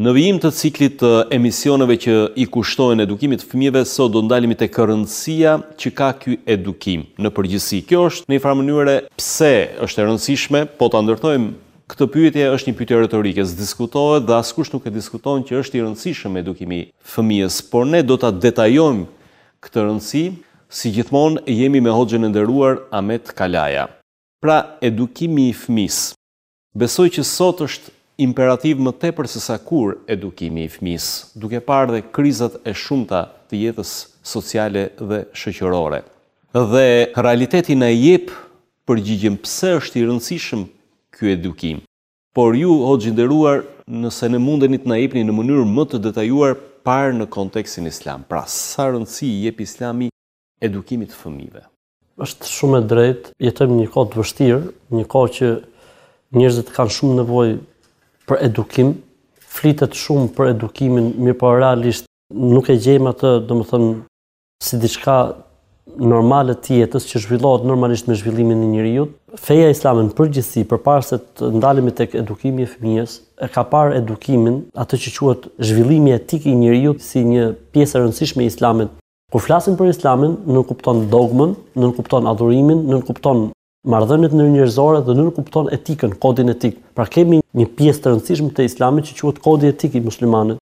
Në vijim të ciklit të emisioneve që i kushtohen edukimit të fëmijëve, sot do ndalemi tek rëndësia që ka ky edukim në përgjithësi. Kjo është në një farë mënyre pse është e rëndësishme, po ta ndërtojmë këtë pyetje, është një pyetje retorike, s'diskutohet dhe askush nuk e diskuton që është i rëndësishëm edukimi i fëmijës, por ne do ta detajojmë këtë rëndësi, si gjithmonë jemi me hoxhën e nderuar Ahmet Kalaja. Pra edukimi i fëmijës. Besoj që sot është imperativ më tepër se sa kurrë edukimi i fëmijës, duke parë dhe krizat e shumta të jetës sociale dhe shoqërore. Dhe realiteti na jep përgjigjen pse është i rëndësishëm ky edukim. Por ju, Hoxhë i nderuar, nëse mundeni të na jepni në mënyrë më të detajuar parë në kontekstin islam, pra sa rëndësi i jep Islami edukimit të fëmijëve? Është shumë e drejtë, jetojmë në një kohë të vështirë, një kohë që njerëzit kanë shumë nevojë për edukim, flitet shumë për edukimin, mirëpo realisht nuk e gjejmë atë, domethënë, si diçka normale të jetës që zhvillohet normalisht me zhvillimin e njeriut. Feja islame në përgjithësi, përpara se të ndalemi tek edukimi i fëmijës, e ka parë edukimin, atë që quhet zhvillimi etik i njeriu si një pjesë e rëndësishme e islamit. Kur flasim për islamin, nënkupton dogmën, nënkupton adhurimin, nënkupton marrëdhëniet ndërnjerëzore dhe nënkupton etikën, kodin etik. Pra kemi një pjesë të rëndësishme të islamit që quhet kodi etik i muslimanit.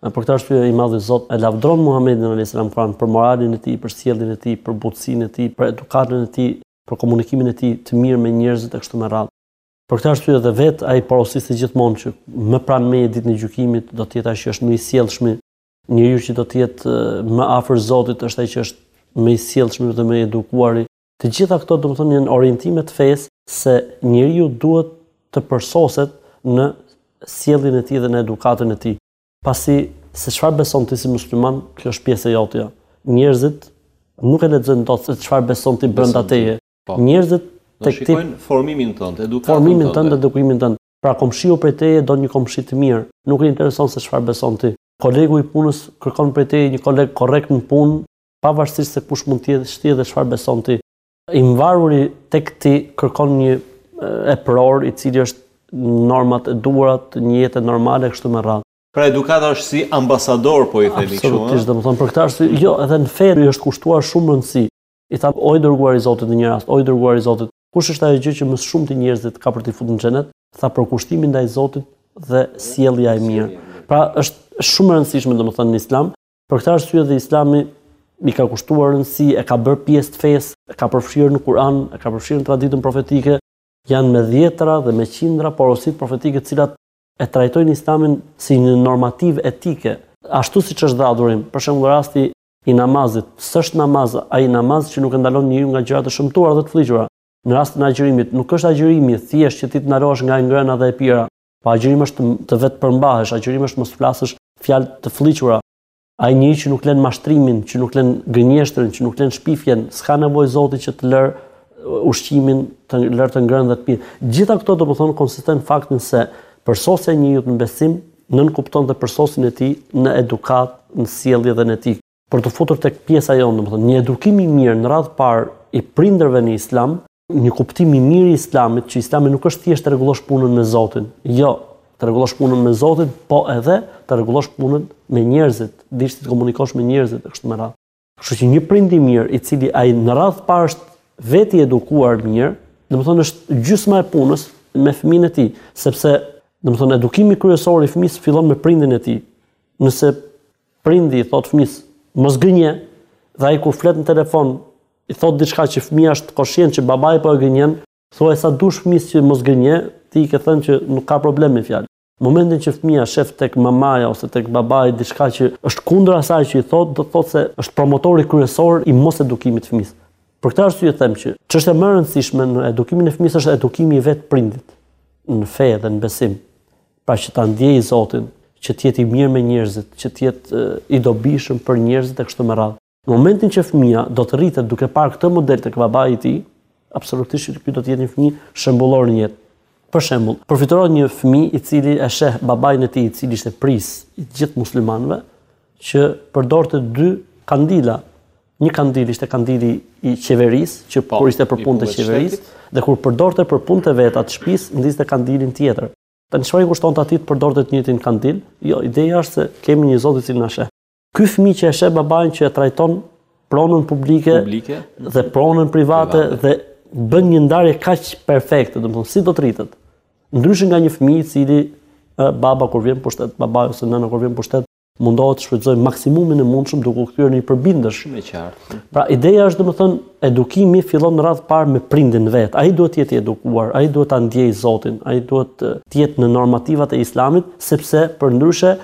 Për këtë arsye i madhi Zot e lavdron Muhamedin alejhi selam në Kur'an për moralin e tij, për sjelljen e tij, për butësinë e tij, për edukatën e tij, për komunikimin e tij të mirë me njerëzit e kështu me radhë. Për këtë arsye edhe vetë ai porosiste gjithmonë që më pranë meje ditën e gjykimit do të jetë ai që është më i sjellshmi, njeriu që do të jetë më afër Zotit është ai që është më i sjellshmi dhe më i edukuari, Të gjitha këto domethënë janë orientime të fesë se njeriu duhet të përsoset në sjelljen e tij dhe në edukatën e tij. Pasi se çfarë beson ti si musliman, kjo është pjesë e jotja. Njerëzit nuk e lexojnë dot se çfarë beson ti brenda teje. Po. Njerëzit tek ti shikojnë formimin tënd, edukatën tënde. Formimin tënd, edukimin tënd. Pra komshiu prej teje do një komshi të mirë, nuk i intereson se çfarë beson ti. Kolegu i punës kërkon prej teje një koleg korrekt në punë, pavarësisht se kush mund të jesh ti dhe çfarë beson ti. i mvaruri tek ti kërkon një epror i cili është normat e duhura të një jete normale kështu me radhë. Pra edukata është si ambasador po i themi kështu. Absolutisht, domethënë për këtë arsye, jo, edhe në fe i është kushtuar shumë rëndësi. I tha, o i dërguar i Zotit në një rast, o i dërguar i Zotit, kush është ajo gjë që më shumë ti njerëzit ka për t'i futur në xhenet? Tha përkushtimi ndaj Zotit dhe sjellja e mirë. Pra është shumë e rëndësishme domethënë në Islam Për këtë arsye dhe Islami i ka kushtuar rëndësi, e ka bërë pjesë të fesë, e ka përfshirë në Kur'an, e ka përfshirë në traditën profetike, janë me dhjetëra dhe me qindra porositë profetike të cilat e trajtojnë Islamin si një normativë etike, ashtu siç është dhe adhurim. Për shembull rasti i namazit, s'është namaz ai namaz që nuk e ndalon njeriun nga gjëra të shëmtuara dhe të flliqura. Në rastin e agjërimit, nuk është agjërimi thjesht që ti të ndalohesh nga e ngrëna dhe e pira, Po agjërimi është të vetëpërmbahesh, agjërimi është mos flasësh fjalë të flliqura. Ai njeri që nuk lën mashtrimin, që nuk lën gënjeshtrën, që nuk lën shpifjen, s'ka nevojë Zoti që të lërë uh, ushqimin, të lërë të ngrënë dhe të pirë. Gjitha këto domethënë konsistojnë faktin se përsosja e njeriut në besim nënkupton dhe përsosjen e tij në edukatë, në sjellje dhe në etikë. Për t'u futur tek pjesa jonë, domethënë një edukim i mirë në radhë të parë i prindërve në Islam, një kuptim i mirë i Islamit, që Islami nuk është thjesht të rregullosh punën me Zotin. Jo, të rregullosh punën me Zotin, po edhe të rregullosh punën me njerëzit, dish si të komunikosh me njerëzit e kështu me radhë. Kështu që një prind i mirë, i cili ai në radhë të parë është vetë i edukuar mirë, domethënë është gjysma e punës me fëmijën e tij, sepse domethënë edukimi kryesor i fëmijës fillon me prindin e tij. Nëse Prindi i thotë fëmijës, mos gënje, dhe ai kur flet në telefon, i thotë diçka që fëmija është koshient që babai po e gënjen, thuaj sa dush fëmijës që mos gënje, ti i ke thënë që nuk ka problem me fjalë. Në momentin që fëmija shef tek mamaja ose tek babai diçka që është kundër asaj që i thotë, do të thotë se është promotori kryesor i mosedukimit të fëmijës. Për këtë arsye them që çështja më e rëndësishme në edukimin e fëmijës është edukimi i vetë prindit në fe dhe në besim. Pra që ta ndjejë Zotin, që të jetë i mirë me njerëzit, që të jetë i dobishëm për njerëzit e kështu me radhë. Në momentin që fëmija do të rritet duke parë këtë model tek babai i tij, absolutisht ky do të jetë një fëmijë shembullor në jetë. Për shembull, përfytyrohet një fëmijë i cili e sheh babain e tij i cili ishte prijës i gjithë muslimanëve, që përdorte dy kandila. Një kandil ishte kandili i qeverisë, që po, kur ishte për punë të qeverisë, dhe kur përdorte për punët e veta të shpisë, ndiste kandilin tjetër. Tani çfarë i kushtonte atij të përdorte të njëjtin kandil? Jo, ideja është se kemi një Zot i cili na sheh. Ky fëmijë që e sheh babain që e trajton pronën publike, publike dhe pronën private, private dhe bën një ndarje kaq perfekte, domethënë si do të rritet. Ndryshe nga një fëmijë i cili baba kur vjen në pushtet, baba ose nëna kur vjen në pushtet, mundohet të shfrytëzojë maksimumin e mundshëm duke u kthyer në një përbindësh. Shumë e qartë. Pra ideja është domethënë edukimi fillon në radhë parë me prindin vetë. Ai duhet të jetë i edukuar, ai duhet ta ndjejë Zotin, ai duhet të jetë në normativat e Islamit, sepse përndryshe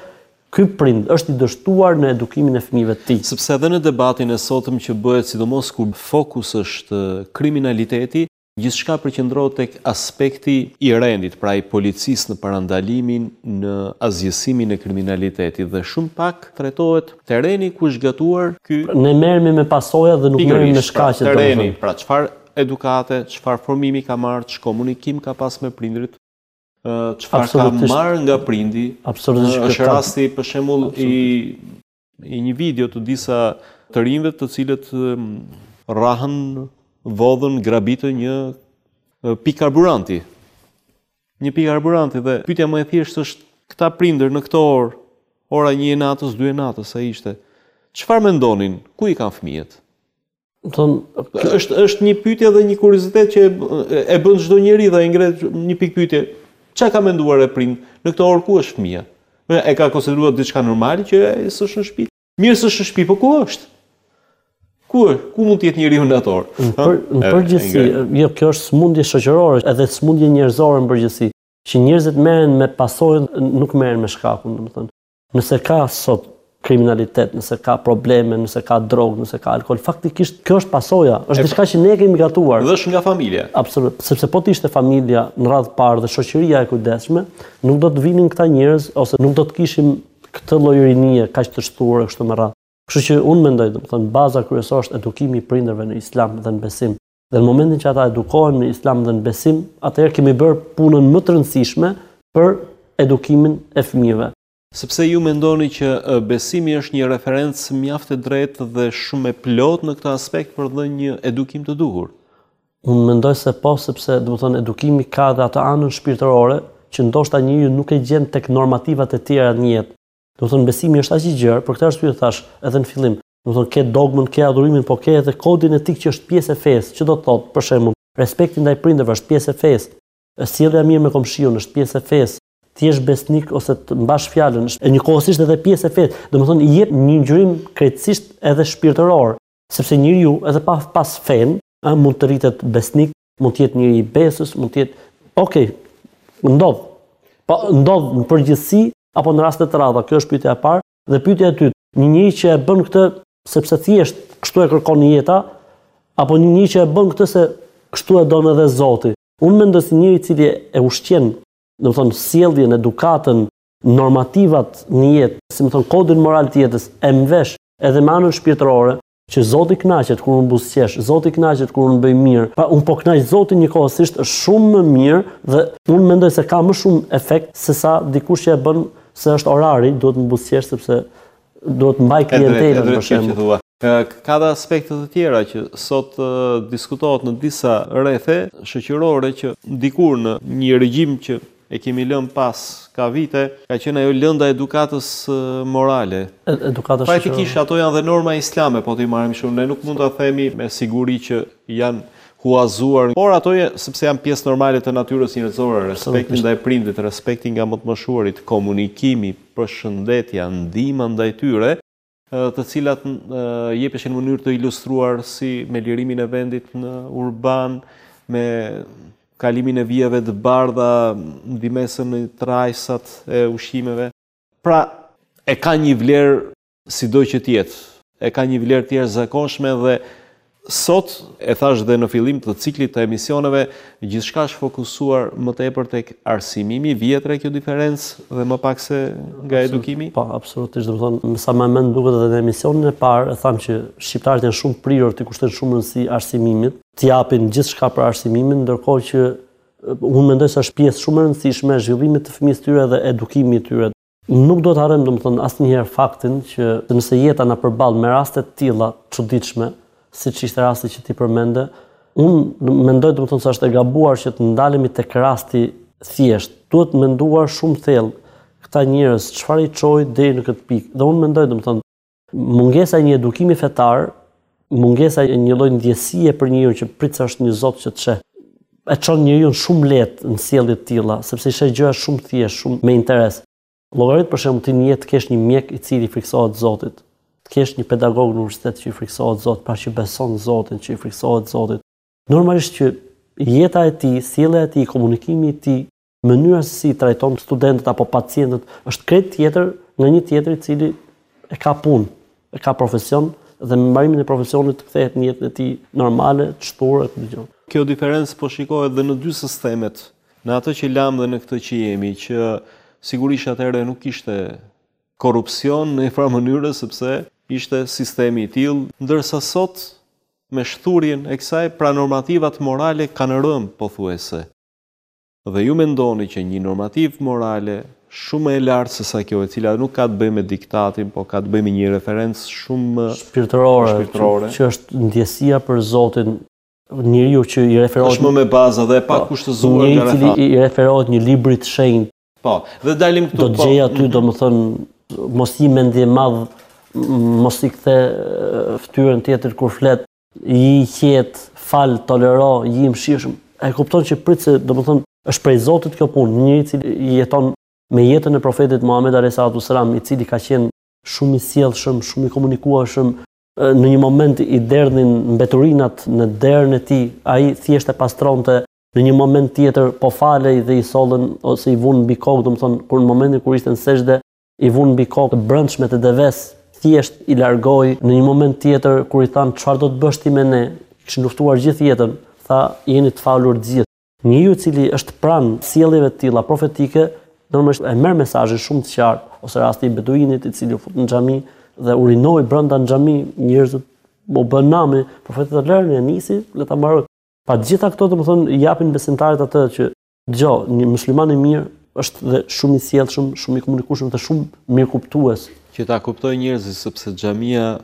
ky prind është i dështuar në edukimin e fëmijëve të tij. Sepse edhe në debatin e sotëm që bëhet sidomos kur fokus është kriminaliteti, Gjithçka përqendrohet tek aspekti i rendit, pra i policisë në parandalimin në asgjësimin e kriminalitetit dhe shumë pak trajtohet terreni ku është gatuar ky Ne merremi me pasoja dhe nuk merremi me shkaqet domethënë. Pikërisht, pra terreni, pra çfarë edukate, çfarë formimi ka marrë, ç'komunikim ka pas me prindërit, çfarë ka marrë nga prindi, është rasti për shembull i i një video të disa të rinjve të cilët rrahën, vodhën, grabitën një pikë karburanti. Një pikë karburanti dhe pyetja më e thjeshtë është këta prindër në këto orë, ora 1 e natës, 2 e natës sa ishte. Çfarë mendonin? Ku i kanë fëmijët? Domethënë, është është një pyetje dhe një kuriozitet që e bën çdo njeri dhe e ngre një pikëpyetje. Çka ka menduar ai prind në këtë orë ku është fëmija? E ka konsideruar diçka normale që ai s'është në shtëpi? Mirë s'është në shtëpi, po ku është? Ku është? Ku mund të jetë njeriu në atë orë? Në përgjithësi, jo, kjo është smundje shoqërore, edhe smundje njerëzore në përgjithësi, që njerëzit merren me pasojën, nuk merren me shkakun, domethënë. Nëse ka sot kriminalitet, nëse ka probleme, nëse ka drogë, nëse ka alkool, faktikisht kjo është pasoja, është diçka që ne e kemi gatuar. Dhe është nga familja. Absolut, sepse po të ishte familja në radhë parë dhe shoqëria e kujdesshme, nuk do të vinin këta njerëz ose nuk do të kishim këtë lloj rinie kaq të shthurur kështu me radhë. Kështu që unë mendoj, domethënë baza kryesore është edukimi i prindërve në Islam dhe në besim. Dhe në momentin që ata edukohen në islam dhe në besim, atëherë kemi bërë punën më të rëndësishme për edukimin e fëmijëve. Sepse ju mendoni që besimi është një referencë mjaft e drejtë dhe shumë e plotë në këtë aspekt për të dhënë një edukim të duhur? Unë mendoj se po, sepse domethënë edukimi ka dhe atë anën shpirtërore, që ndoshta njeriu nuk e gjen tek normativat e tjera në jetë. Domethënë besimi është aq i gjerë, për këtë arsye thashë edhe në fillim, Domethënë ke dogmën, ke adhurimin, po ke edhe kodin etik që është pjesë e fesë. Që do të thotë, për shembull, respekti ndaj prindërve është pjesë e fesë. Sjellja e mirë me komshiun është pjesë e fesë. Të jesh besnik ose të mbash fjalën, është njëkohësisht edhe pjesë e fesë. Domethënë i jep një ngjyrim krejtësisht edhe shpirtëror, sepse njeriu edhe pa pas fenë mund të rritet besnik, mund të jetë njeri i besës, mund të jetë Ok, ndodh. Po ndodh në përgjithësi apo në raste të rralla, kjo është pyetja e parë. Dhe pyetja e dytë, një njeri që e bën këtë sepse thjesht kështu e kërkon jeta, apo një njeri që e bën këtë se kështu e don edhe Zoti. Unë mendoj se njeriu i cili e ushqen, domethënë sjelljen, edukatën, normativat në jetë, si me thënë kodin moral të jetës, e mvesh edhe me anën shpirtërore, që Zoti kënaqet kur unë buzëqesh, Zoti kënaqet kur unë bëj mirë. Pra unë po kënaq Zotin njëkohësisht është shumë më mirë dhe unë mendoj se ka më shumë efekt se sa dikush që e bën se është orari, duhet të buzëqesh sepse duhet të mbaj klientelën për shembull. Ka dhe aspekte të tjera që sot diskutohet në disa rrethe shoqërore që dikur në një regjim që E kemi lënë pas ka vite, ka qenë ajo lënda e edukatës morale. Edukata shoqërore. Praktikisht ato janë dhe norma islame, po t'i marrim shumë. Ne nuk mund ta themi me siguri që janë huazuar, por ato sepse janë pjesë normale të natyrës njerëzore, respekti ndaj prindit, respekti ndaj më të moshuarit, komunikimi, përshëndetja, ndihma ndaj tyre. të cilat jepeshin në mënyrë të ilustruar si me lirimin e vendit në urban, me kalimin e vijave të bardha, ndihmesën në trastat e ushqimeve. Pra, e ka një vlerë sido që të jetë, e ka një vlerë të jashtëzakonshme dhe Sot, e thashë dhe në fillim të ciklit të emisioneve, gjithçka është fokusuar më tepër tek arsimimi, vihet re kjo diferencë dhe më pak se nga edukimi? Po, absolutisht, domethënë, me sa më duket edhe në emisionin e parë, e thamë që shqiptarët janë shumë prirur t'i kushtojnë shumë rëndësi arsimimit, të japin gjithçka për arsimimin, ndërkohë që unë mendoj se është pjesë shumë e rëndësishme e zhvillimit të fëmijës tyre dhe edukimi i tyre. Nuk duhet të harrojmë domethënë asnjëherë faktin që nëse jeta na përball me raste të tilla të çuditshme, siç ishte rasti që ti përmende, unë mendoj domethënë se është e gabuar që të ndalemi tek rasti thjesht. Duhet menduar shumë thellë këta njerëz çfarë i çoi deri në këtë pikë. Dhe unë mendoj, domethënë, Mungesa e një edukimi fetar, mungesa e një lloj ndjesie për njeriu që prit se është një Zot që të sheh, e çon njeriun shumë lehtë në sjellje të tilla, sepse i sheh gjëra shumë thjesht, shumë me interes. Llogarit për shembull ti në jetë të kesh një mjek i cili i frikësohet Zotit, të kesh një pedagog në universitet që i frikësohet Zotit, pra që beson Zotin, që i frikësohet Zotit. Normalisht që jeta e tij, sjellja e tij, komunikimi i tij mënyra se si i trajton studentët apo pacientët është krejt tjetër nga një tjetër i cili e ka punë, e ka profesion dhe me mbarimin e profesionit të kthehet në jetën e tij normale, të shthurur dëgjo. Kjo diferencë po shikohet dhe në dy sistemet, në atë që lamë dhe në këtë që jemi, që sigurisht atëherë nuk kishte korrupsion në një farë mënyre sepse ishte sistemi i tillë, ndërsa sot me shthurjen e kësaj pra normativat morale kanë rënë pothuajse. Dhe ju mendoni që një normativë morale shumë më e lartë se sa kjo, e cila nuk ka të bëjë me diktatin, po ka të bëjë me një referencë shumë më shpirtërore, shpirtërore. që është ndjesia për Zotin, njeriu që i referohet është më me bazë dhe i pa, po, kushtëzuar nga rreth. Njeriu i referohet një libri të shenjtë. Po, dhe dalim këtu. Do të po. gjej aty, mm. domethënë, mos ji mendjemadh, mos i kthe fytyrën tjetrit kur flet. Ji i qetë, fal, tolero, ji i mëshirshëm. E kupton që prit se, domethënë, është prej Zotit kjo punë, një njeri i cili jeton me jetën e profetit Muhammed alayhi salatu selam, i cili ka qenë shumë i sjellshëm, shumë i komunikueshëm, në një moment i derdhnin mbeturinat në derën e tij, ai thjesht e pastronte, në një moment tjetër po falej dhe i sollën ose i vunë mbi kokë, domethënë kur në momentin kur ishte në sexhde, i vunë mbi kokë të brendshmet e devesë, thjesht i largoi në një moment tjetër kur i thanë çfarë do të bësh ti me ne, kishin luftuar gjithë jetën, tha jeni të falur të gjithë. Njeriu i cili është pranë sjelljeve të tilla profetike, normalisht e merr mesazhin shumë të qartë, ose rasti i beduinit i cili u fut në xhami dhe urinoi brenda në xhami, njerëzit u bë nami, profeti tha lëre, e nisi, le ta mbarojë. Pra gjitha këto domethënë i japin besimtarit atë që Dëgjo, një musliman i mirë është dhe shumë i sjellshëm, shumë i komunikueshëm dhe shumë mirëkuptues. Që ta kuptojnë njerëzit sepse xhamia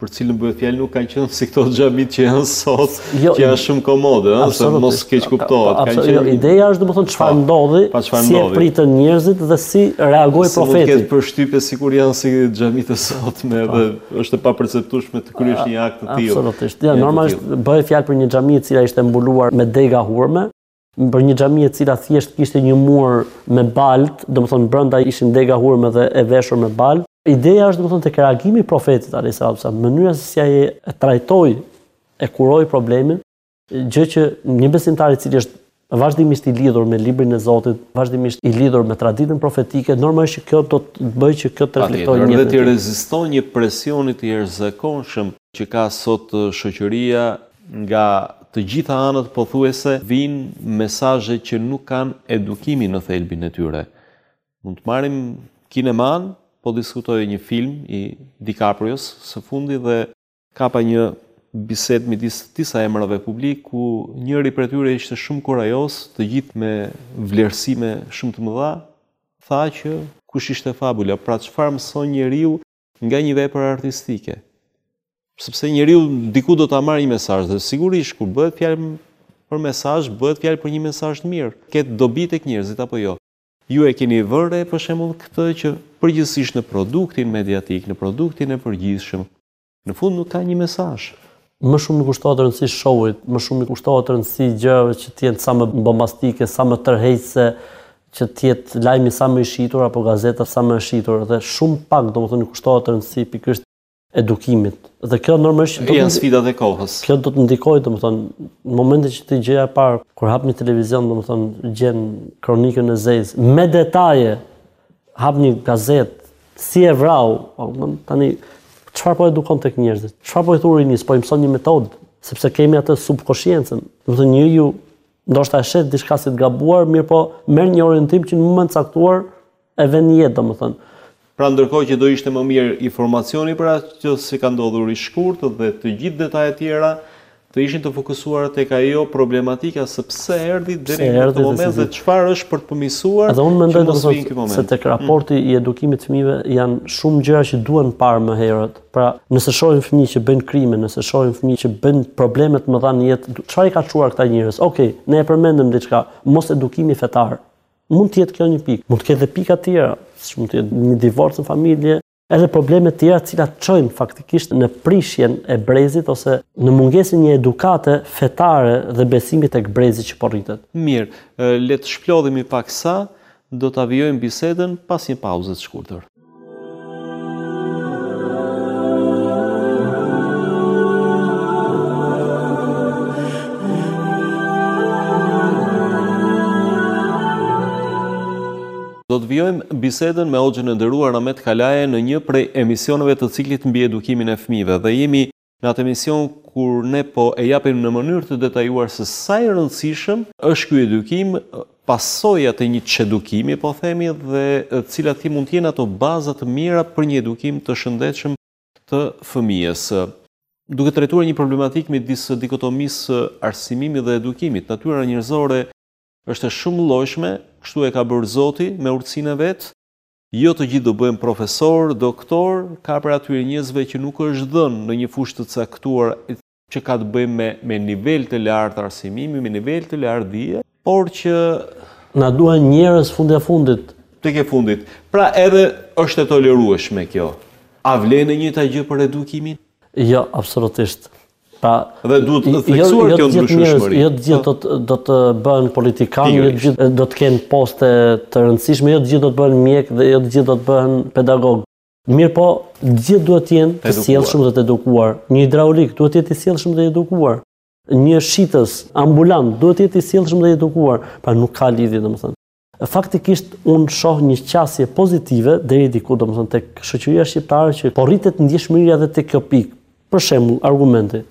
për të cilën bëhet fjalë nuk kanë qenë si këto xhamitë që janë sot, jo, që janë shumë komode, ëh, se mos keqkuptohet. Kanë qenë jo, ideja është domethënë çfarë ndodhi, pra çfarë ndodhi. Si e pritën njerëzit dhe si reagoi profeti. Mund të ketë përshtypje sikur janë si xhamitë e sotme edhe është e paperceptueshme të kryesh një akt të tillë. Absolutisht. Ja, normalisht bëhet fjalë për një xhami e cila ishte mbuluar me dega hurme, për një xhami e cila thjesht kishte një mur me baltë, domethënë brenda ishin dega hurme dhe e veshur me baltë. Ideja është domethënë tek reagimi i profetit alayhis salam, mënyra se si ai e trajtoi e kuroi problemin, gjë që një besimtar i cili është vazhdimisht i lidhur me librin e Zotit, vazhdimisht i lidhur me traditën profetike, normalisht që kjo do të bëjë që kjo të reflektojë dhe t'i rezistojë një presioni të jashtëzakonshëm që ka sot shoqëria Nga të gjitha anët pothuajse vijnë mesazhe që nuk kanë edukimin në thelbin e tyre. Mund të marrim kinemanë, po diskutohej një film i DiCaprios së fundi dhe kapa një bisedë midis disa emrave publikë ku njëri prej tyre ishte shumë kurajoz, të gjithë me vlerësime shumë të mëdha, tha që kush ishte fabula, pra çfarë mëson njeriu Nga një vepër artistike. Sepse njeriu diku do ta marrë një mesazh dhe sigurisht kur bëhet fjalë për mesazh, bëhet fjalë për një mesazh të mirë, që të ketë dobi tek njerëzit apo jo. Ju e keni vënë re për shembull këtë që përgjithësisht në produktin mediatik, në produktin e përgjithshëm, në fund nuk ka një mesazh, Më shumë i kushtohet rëndësi show-it, më shumë i kushtohet rëndësi gjërave që të jenë sa më bombastike, sa më tërheqëse, që të jetë lajmi sa më i shitur apo gazeta sa më e shitur dhe shumë pak domethënë i kushtohet rëndësi pikërisht edukimit. Dhe kjo normalisht janë sfidat e kohës. Kjo do të ndikojë domethënë në momentin që ti gjëja e parë kur hap një televizion domethënë gjen kronikën e zezë me detaje Hap një gazetë, si e vrau, po, tani, çfarë po edukon tek njerëzit, çfarë po i thua rinisë, po i mëson një metodë, sepse kemi atë subkoshiencën, domethënë njeriu, ndoshta e sheh diçka si të gabuar, mirëpo merr një orientim që në moment të caktuar e vë në jetë, domethënë. Pra ndërkohë që do ishte më mirë informacioni për atë që si ka ndodhur i shkurt dhe të gjitha detajet tjera, të ishin të fokusuara tek ajo problematika se pse erdhi deri në këtë moment dhe çfarë është për të përmirësuar. Edhe unë mendoj se tek raporti i edukimit të fëmijëve janë shumë gjëra që duhen parë më herët. Pra, nëse shohim fëmijë që bëjnë krime, nëse shohim fëmijë që bëjnë probleme të mëdha në jetë, çfarë i ka çuar këta njerëz? Okej, ne e përmendëm diçka, mos edukimi fetar. Mund të jetë kjo një pikë, mund të ketë edhe pika të tjera, siç mund të jetë një divorc në familje, Edhe probleme të tjera të cilat çojnë faktikisht në prishjen e brezit ose në mungesën e një edukate fetare dhe besimit tek brezi që po rritet. Mirë, le të shplodhemi paksa, do ta vijojmë bisedën pas një pauze të shkurtër. Do të vijojmë bisedën me hoxhën e nderuar Ahmet Kalaja në një prej emisioneve të ciklit mbi edukimin e fëmijëve dhe jemi në atë emision kur ne po e japim në mënyrë të detajuar se sa i rëndësishëm është ky edukim, pasojat e një çedukimi po themi dhe cilat mund të jenë ato baza të mira për një edukim të shëndetshëm të fëmijës. Duke trajtuar një problematikë midis dikotomisë së arsimimit dhe edukimit, natyra njerëzore, Është e shumëllojshme, kështu e ka bërë Zoti me urtësinë e vet. Jo të gjithë do bëhen profesorë, doktorë, ka prej atyre njerëzve që nuk u është dhënë në një fushë të caktuar që ka të bëjë me me nivel të lartë arsimimi, me nivel të lartë dije, por që. Na duhen njerëz fundja e fundit. Tek e fundit. Pra edhe është e tolerueshme kjo. A vlen e njëjta gjë për edukimin? Jo, absolutisht. Pa, dhe duhet të jo, theksuar jo kjo ndryshmëri. Jo të gjithë do të bëhen politikanë, jo të gjithë do të kenë poste të rëndësishme, jo të gjithë do të bëhen mjekë dhe jo të gjithë do të bëhen pedagogë. Mirëpo, të gjithë duhet të jenë të sjellshëm dhe të edukuar. Një hidraulik duhet të jetë i sjellshëm dhe i edukuar. Një shitës ambulant duhet të jetë i sjellshëm dhe i edukuar. Pra nuk ka lidhje, domethënë. Faktikisht unë shoh një qasje pozitive deri diku, domethënë tek shoqëria shqiptare që po rritet ndjeshmëria edhe tek kjo pikë. Për shembull, argumenti.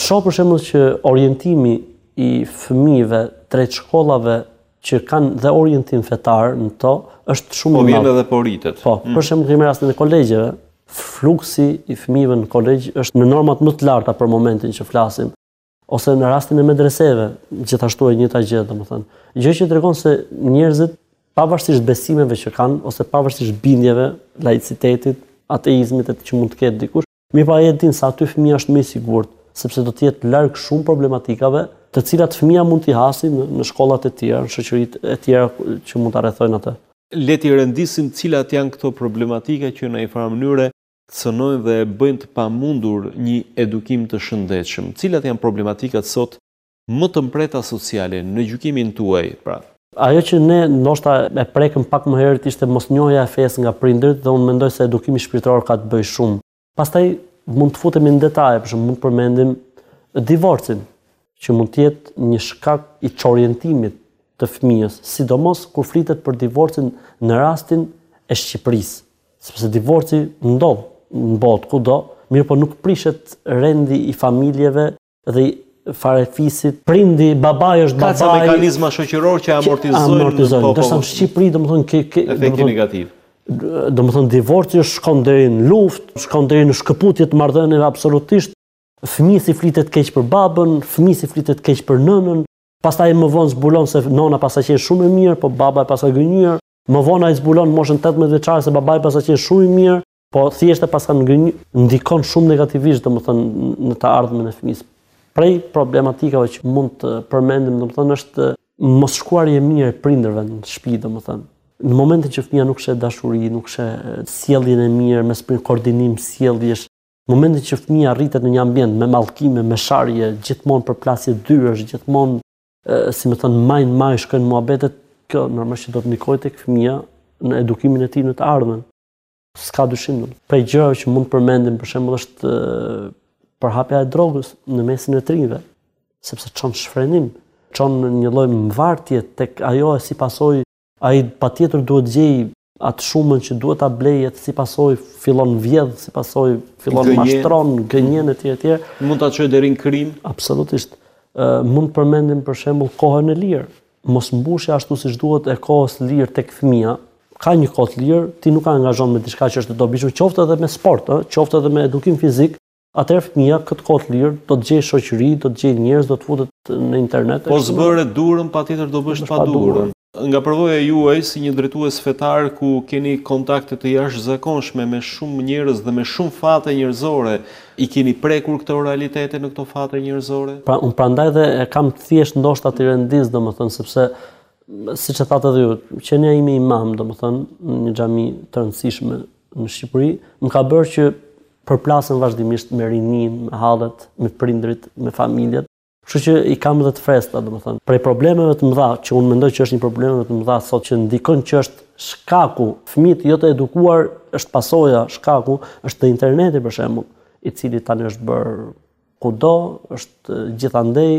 Shoh për shembull që orientimi i fëmijëve drejt shkollave që kanë dhe orientim fetar në to është shumë i madh. Po vjen edhe po rritet. Po, mm. për shembull kemi rastin e kolegjeve, fluksi i fëmijëve në kolegj është në normat më të larta për momentin që flasim. Ose në rastin e medreseve, gjithashtu e njëta gjë, domethënë, gjë që tregon se njerëzit pavarësisht besimeve që kanë ose pavarësisht bindjeve, laicitetit, ateizmit etj që mund të ketë dikush, mirëpo ai e din se aty fëmija është më i sigurt, sepse do të jetë larg shumë problematikave, të cilat fëmija mund t'i hasi në, në shkollat e tjera, në shoqëritë e tjera që mund ta rrethojnë atë. Le t'i rendisim cilat janë këto problematika që në një farë mënyre cënojnë dhe e bëjnë të pamundur një edukim të shëndetshëm. Cilat janë problematikat sot më të mprehta sociale, në gjykimin tuaj, pra? Ajo që ne ndoshta e prekëm pak më herët ishte mosnjohja e fesë nga prindërit dhe unë mendoj se edukimi shpirtëror ka të bëjë shumë. Pastaj mund të futemi në detaje, për shembull mund të përmendim divorcin, që mund të jetë një shkak i çorientimit të fëmijës, sidomos kur flitet për divorcin në rastin e Shqipërisë. Sepse divorci ndodh në botë kudo, mirëpo nuk prishet rendi i familjeve dhe i farefisit. Prindi, babai është babai. Ka ca mekanizma shoqërorë që amortizojnë. Amortizojnë. Po, po, Ndërsa po. në Shqipëri, domethënë ke ke efekti negativ. Domethënë divorci shkon deri në luftë, shkon deri në shkëputje të marrëdhënieve absolutisht. Fëmijës i flitet keq për babën, fëmijës i flitet keq për nënën, pastaj më vonë zbulon se nëna paska qenë shumë e mirë, po baba e paska gënjyer. Më vonë ai zbulon moshën 18 vjeçare se babai paska qenë shumë i mirë, po thjesht e paska gënjyer, ndikon shumë negativisht domethënë në të ardhmen e fëmijës. Prej problematikave që mund të përmendim domethënë është mosshkuarja e mirë e prindërve në shtëpi domethënë. Në momentin që fëmija nuk sheh dashuri, nuk sheh sjelljen e mirë, mes, koordinim sjelljesh, në momentin që fëmija rritet në një ambient me mallkime, me sharje, gjithmonë përplasje dyersh, gjithmonë si me thënë, majë në majë shkojnë muhabetet, kjo normalisht që do të ndikojë tek fëmija në edukimin e tij në të ardhmen. S'ka dyshim. Prej gjërave që mund të përmendim, për shembull është përhapja e drogës në mesin e të rinjve, sepse çon shfrenim, çon një lloj mvartje tek ajo e si pasojë Ai patjetër duhet të gjejë atë shumën që duhet ta blejë, si pasojë fillon vjedh, si pasojë fillon mashtron, gënjen etj etj. Mund ta çojë deri në krim? Absolutisht. Mund të përmendim për shembull kohën e lirë. Mosmbushja ashtu siç duhet e kohës lirë tek fëmija, ka një kohë të lirë, ti nuk e angazhon me diçka që është e dobishme, qoftë edhe me sport, ë, qoftë edhe me edukim fizik, Atëherë fëmija këtë kohë të lirë do të gjejë shoqëri, do të gjejë njerëz, do të futet në internet. Po s'bëre të duhurën patjetër do bësh të paduhurën. Nga përvoja juaj si një drejtues fetar ku keni kontakte të jashtëzakonshme me shumë njerëz dhe me shumë fate njerëzore, i keni prekur këto realitete në këto fate njerëzore? Pra, unë prandaj dhe e kam thjesht ndoshta t'i rendis, domethënë sepse siç e thatë edhe ju, qenia ime imam, domethënë në një xhami të rëndësishme në Shqipëri, më ka bërë që përplasem vazhdimisht me rininë, me hallet, me prindërit, me familjet. Kështu që i kam dhe të freskëta, domethënë. Prej problemeve të mëdha që unë mendoj që është një prej problemeve të mëdha sot që ndikon që është shkaku, fëmijët jo të edukuar është pasoja, shkaku është te interneti për shembull, i cili tani është bërë Kudo është gjithandej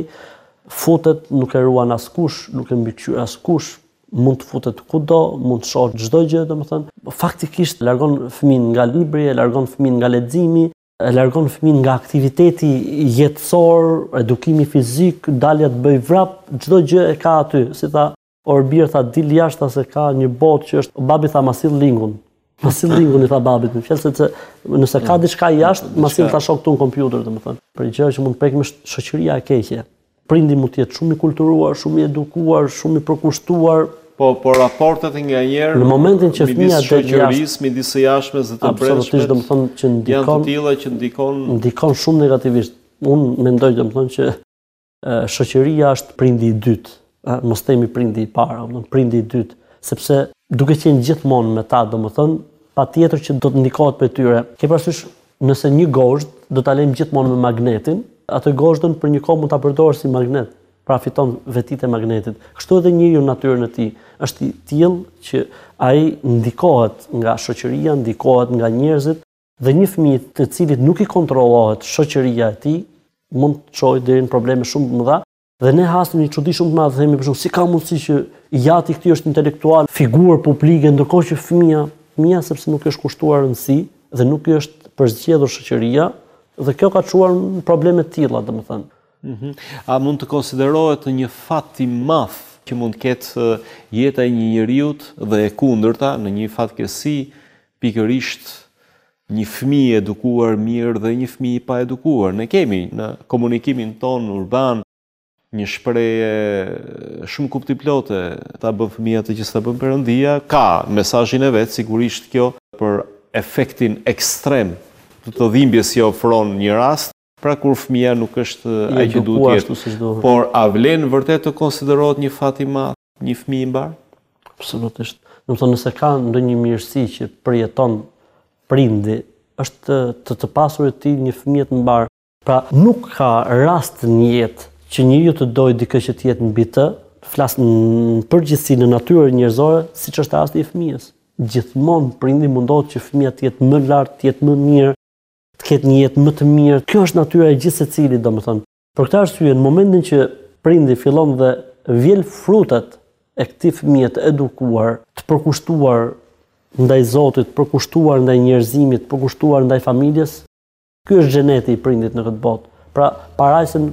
futet, nuk e ruan askush, nuk e mbikëqyr askush, mund të futet kudo, mund të shohë çdo gjë, domethënë, faktikisht largon fëmijën nga libri, e largon fëmijën nga leximi, e largon fëmijën nga aktiviteti jetësor, edukimi fizik, dalja të bëjë vrap, çdo gjë e ka aty, si tha Or bir tha dil jashtë se ka një botë që është. Babi, tha, ma sill linkun. Ma sill linkun i tha babit, me fjalë se nëse ka diçka jashtë, ma sill ta shoh këtu në kompjuter, domethënë. Tjetër gjë që mund të prekim është shoqëria e keqe. Prindi mund të jetë shumë i kulturuar, shumë i edukuar, shumë i përkushtuar, Po, po raportet nganjëherë në momentin që fëmija dhe shoqërisë, midis së jashtmes dhe së brendshmes, domethënë që ndikon, janë të tilla që ndikon, ndikon shumë negativisht. Unë mendoj, domethënë që Shoqëria është prindi i dytë, mos themi prindi i parë, po prindi i dytë, sepse duke qenë gjithmonë me ta, domethënë, patjetër që do të ndikohet prej tyre. Ke parasysh nëse një gozhdë do ta lëmë gjithmonë me magnetin, atë gozhdën për një kohë mund ta përdorësh si magnet, pra fiton vetitë e magnetit. Kështu edhe njeriu në natyrën e tij është i tillë që ai ndikohet nga shoqëria, ndikohet nga njerëzit, Dhe një fëmijë të cilit nuk i kontrollohet shoqëria e tij, mund të çojë deri në probleme shumë të mëdha. Dhe ne hasim një çudi shumë të madhe, themi për shembull si ka mundësi që i jati i këtij është intelektual, figurë publike, ndërkohë që fëmija, fëmija sepse nuk i është kushtuar rëndësi dhe nuk i është përzgjedhur shoqëria dhe kjo ka çuar në probleme të tilla, domethënë. Mhm. A mund të konsiderohet një fat i madh që mund të ketë jeta e një njeriu dhe e kundërta në një fatkeqësi Pikërisht një fëmijë i edukuar mirë dhe një fëmijë i paedukuar. Ne kemi në komunikimin tonë urban një shprehje shumë kuptimplotë, ta bën fëmija atë që s'ta bën Perëndia, ka mesazhin e vet, sigurisht kjo për efektin ekstrem të të dhimbjes që ofron një rast, Pra kur fëmija nuk është ai që duhet të jetë. Por a vlen vërtet të konsiderohet një fat i madh, një fëmijë i mbarë? Absolutisht. Domethënë nëse ka ndonjë mirësi që përjeton prindi, është të të pasurit e tij një fëmijë të mbarë. Pra nuk ka rast në jetë që njeriu të dojë dikë që të jetë mbi të, flas në përgjithësi në natyrën njerëzore, siç është rasti i fëmijës. Gjithmonë prindi mundohet që fëmija të jetë më lart, të jetë më mirë, të ketë një jetë më të mirë. Kjo është natyra e gjithsecilit, domethënë. Për këtë arsye, në momentin që prindi fillon dhe vjel frutat e këtij fëmije të edukuar, të përkushtuar ndaj Zotit, të përkushtuar ndaj njerëzimit, të përkushtuar ndaj familjes, ky është xheneti i prindit në këtë botë. Pra, parajsën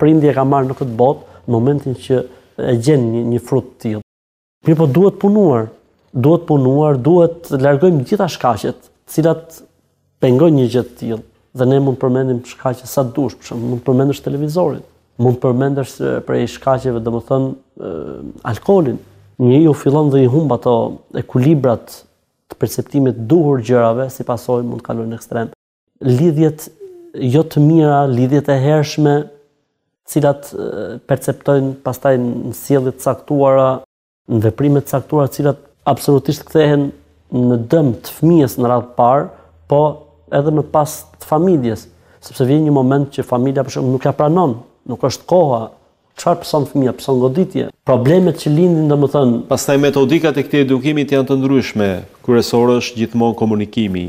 prindi e ka marrë në këtë botë në momentin që e gjen një, një frut të tillë. Mirëpo duhet punuar, duhet punuar, duhet largojmë gjitha shkaqet, të cilat pengojnë një gjë të tillë. Dhe ne mund të përmendim shkaqe sa të dush, për shembull, mund të përmendësh televizorin, mund të përmendësh prej shkaqeve, domethënë alkoolin. Njeriu fillon dhe i humb ato ekuilibrat të perceptimit të duhur gjërave, si pasojë mund të kalojë në ekstrem. Lidhjet jo të mira, lidhjet e hershme, të cilat perceptojnë pastaj në sjellje të caktuara, në veprime të caktuara, të cilat absolutisht kthehen në dëm të fëmijës në radhë parë, po edhe më pas të familjes, sepse vjen një moment që familja për shembull nuk ja pranon, nuk është koha, Çfarë pëson fëmija? Pëson goditje. Problemet që lindin domethënë. Pastaj metodikat e këtij edukimit janë të ndryshme. Kryesor është gjithmonë komunikimi.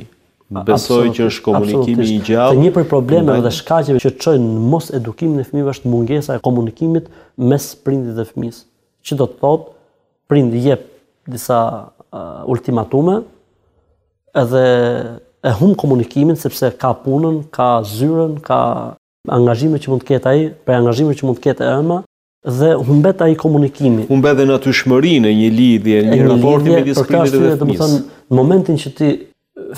Besoj që është komunikimi i gjallë. Dhe një prej problemeve dhe shkaqeve që çojnë në mosedukimin e fëmijëve është mungesa e komunikimit mes prindit dhe fëmijës. Që do të thotë prindi jep disa ultimatume edhe e humb komunikimin sepse ka punën, ka zyrën, ka angazhime që mund të ketë ai, për angazhime që mund të ketë ëma dhe humbet ai komunikimi. Humb edhe natyrshmërinë e një lidhje, një, një raporti midis prindit dhe fëmijës. Domethënë, në momentin që ti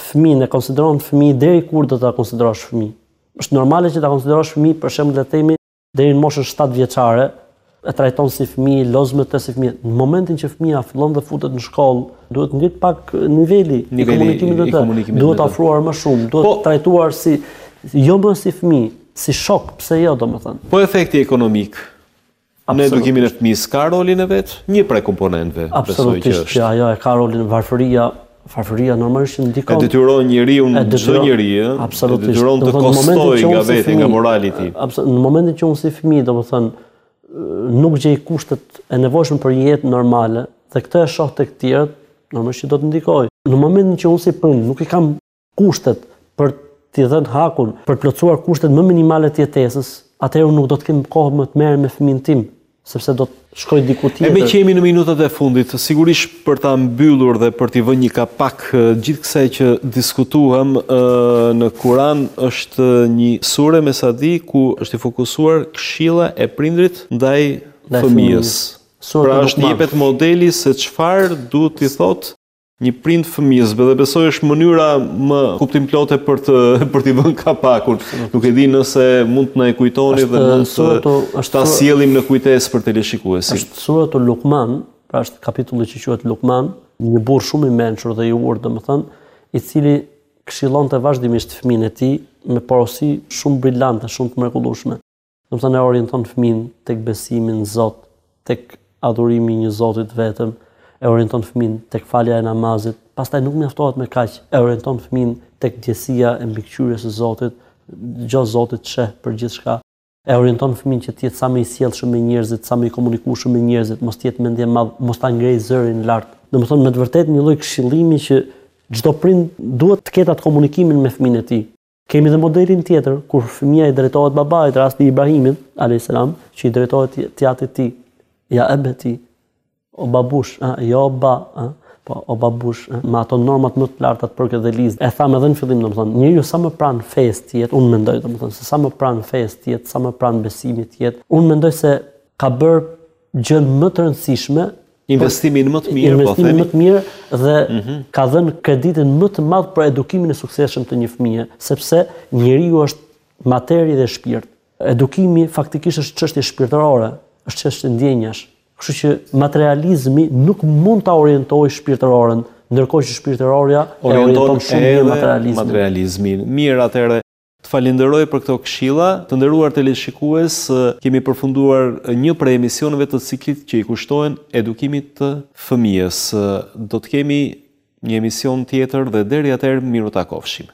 fëmijën e konsideron fëmijë deri kur do ta konsiderosh fëmijë? Është normale që ta konsiderosh fëmijë për shembull le të themi deri në moshën 7 vjeçare, e trajton si fëmijë, loz me të si fëmijë. Në momentin që fëmija fillon dhe futet në shkollë, duhet ngrit pak niveli, i komunikimit me të. Duhet afruar më shumë, duhet po, trajtuar si jo më si fëmijë, si shok, pse jo domethënë. Po efekti ekonomik në edukimin e fëmijës ka rolin e vet, një prej komponentëve. Absolutisht, që ajo e ka rolin varfëria Varfëria normalisht që ndikon. E detyron njeriun, çdo njeri, ë. Absolutisht. E detyron të kostojë nga vetja, nga morali i tij. Në momentin që unë si fëmijë, domethënë, nuk gjej kushtet e nevojshme për një jetë normale, dhe këtë e shoh tek të tjerët, normalisht që do të ndikojë. Në momentin që unë si prind nuk i kam kushtet për t'i dhënë hakun për të plotësuar kushtet më minimale të jetesës, atëherë unë nuk do të kem kohë më të merrem me fëmijën tim, sepse do të shkoj diku tjetër. E meqë jemi në minutat e fundit, sigurisht për ta mbyllur dhe për t'i vënë një kapak gjithë kësaj që diskutuam, në Kuran është një sure me sa di ku është i fokusuar këshilla e prindërit ndaj fëmijës. Pra është jepet modeli se çfarë duhet t'i thotë Një prind fëmijës, dhe besoj është mënyra më kuptimplote për të për t'i vënë kapakun. Nuk e di nëse mund të na e kujtoni dhe mund ta sjellim në kujtesë për teleshikuesit. Është suretu Lukman, pra është kapitulli që quhet Lukman, një burrë shumë i mençur dhe i urtë, domethënë, i cili këshillonte vazhdimisht fëmijën e tij me porosi shumë brilante, shumë të mrekullueshme. Domethënë e orienton fëmijën tek besimi në Zot, tek adhurimi i një Zoti të vetëm, e orienton fëmijën tek falja e namazit, pastaj nuk mjaftohet me kaq, e orienton fëmijën tek ndjesia e mbikëqyrjes së Zotit, dëgjo Zoti të sheh për gjithçka, e orienton fëmijën që të jetë sa më i sjellshëm me njerëzit, sa më i komunikueshëm me njerëzit, mos të jetë mendjemadh, mos ta ngrejë zërin lart. Domethënë me të vërtetë një lloj këshillimi që çdo prind duhet të ketë atë komunikimin me fëmijën e tij. Kemi dhe modelin tjetër, kur fëmija i drejtohet babait, rasti i Ibrahimit, alejhi selam që i drejtohet të jatit të tij, ja ebeti, o babush, a, ja o ba, a, po, o babush, a, me ato normat më të larta të përkëdhelisë. E thamë edhe në fillim, domethënë, njeriu sa më pranë fesë të jetë, unë mendoj, domethënë, se sa më pranë fesë të jetë, sa më pranë besimit të jetë, unë mendoj se ka bërë gjënë më të rëndësishme, Investimin më të mirë, po themi. Investimin më të mirë dhe mhm. ka dhënë kreditin më të madh për edukimin e suksesshëm të një fëmije, sepse njeriu është materie dhe shpirt. Edukimi faktikisht është çështje shpirtërore, është çështje ndjenjash. Kështu që materializmi nuk mund ta orientojë shpirtëroren, ndërkohë që shpirtërorja orienton shumë mirë materializmin. Materializmin. Mirë, atëherë Të falënderoj për këto këshilla. Të nderuar teleshikues, kemi përfunduar një prej emisioneve të ciklit që i kushtohen edukimit të fëmijës. Do të kemi një emision tjetër dhe deri atëherë mirutakofshim.